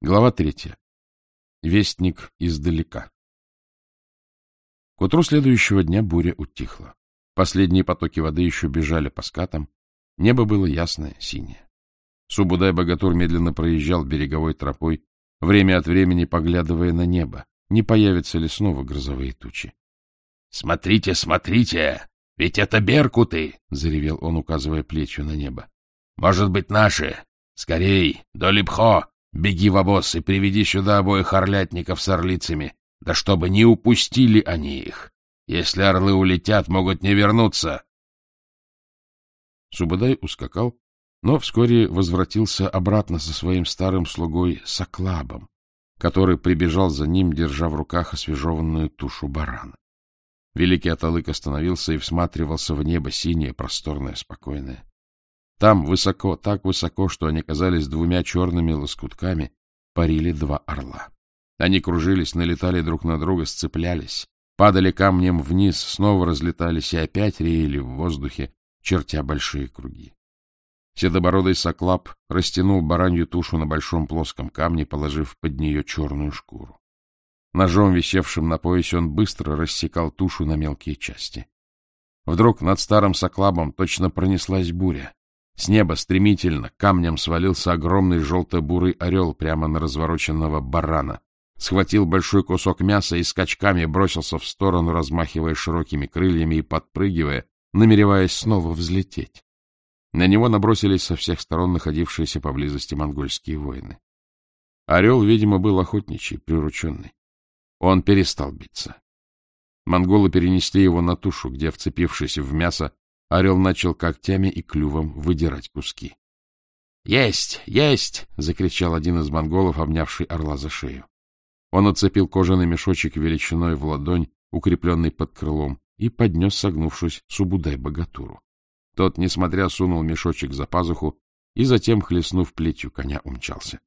Глава третья. Вестник издалека. К утру следующего дня буря утихла. Последние потоки воды еще бежали по скатам. Небо было ясное, синее. Субудай-богатур медленно проезжал береговой тропой, время от времени поглядывая на небо, не появятся ли снова грозовые тучи. — Смотрите, смотрите! Ведь это беркуты! — заревел он, указывая плечью на небо. — Может быть, наши! Скорей! До Липхо! Беги в обоз и приведи сюда обоих орлятников с орлицами, да чтобы не упустили они их. Если орлы улетят, могут не вернуться. Субадай ускакал, но вскоре возвратился обратно со своим старым слугой Соклабом, который прибежал за ним, держа в руках освежеванную тушу барана. Великий Аталык остановился и всматривался в небо синее, просторное, спокойное. Там, высоко, так высоко, что они казались двумя черными лоскутками, парили два орла. Они кружились, налетали друг на друга, сцеплялись, падали камнем вниз, снова разлетались и опять реяли в воздухе, чертя большие круги. Седобородый соклап растянул баранью тушу на большом плоском камне, положив под нее черную шкуру. Ножом, висевшим на поясе, он быстро рассекал тушу на мелкие части. Вдруг над старым соклабом точно пронеслась буря. С неба стремительно камнем свалился огромный желто-бурый орел прямо на развороченного барана. Схватил большой кусок мяса и скачками бросился в сторону, размахивая широкими крыльями и подпрыгивая, намереваясь снова взлететь. На него набросились со всех сторон находившиеся поблизости монгольские воины. Орел, видимо, был охотничий, прирученный. Он перестал биться. Монголы перенесли его на тушу, где, вцепившись в мясо, Орел начал когтями и клювом выдирать куски. — Есть! Есть! — закричал один из монголов, обнявший орла за шею. Он отцепил кожаный мешочек величиной в ладонь, укрепленный под крылом, и поднес, согнувшись, Субудай-богатуру. Тот, несмотря, сунул мешочек за пазуху и затем, хлестнув плетью коня, умчался.